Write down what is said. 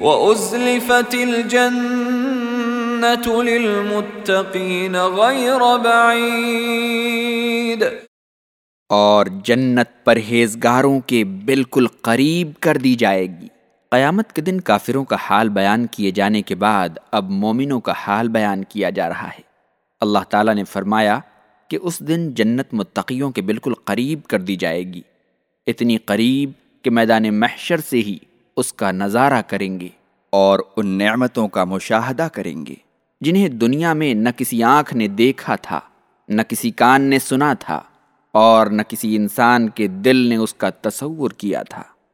وَأُزْلِفَتِ الْجَنَّةُ لِلْمُتَّقِينَ غَيْرَ بَعِيدٍ۔ اور جنت پرہیزگاروں کے بالکل قریب کر دی جائے گی۔ قیامت کے دن کافروں کا حال بیان کیے جانے کے بعد اب مومنوں کا حال بیان کیا جا رہا ہے۔ اللہ تعالیٰ نے فرمایا کہ اس دن جنت متقیوں کے بالکل قریب کر دی جائے گی۔ اتنی قریب کہ میدان محشر سے ہی اس کا نظارہ کریں گے اور ان نعمتوں کا مشاہدہ کریں گے۔ جنہیں دنیا میں نہ کسی آنکھ نے دیکھا تھا، نہ کسی کان نے سنا تھا اور نہ کسی انسان کے دل نے اس کا تصور کیا تھا۔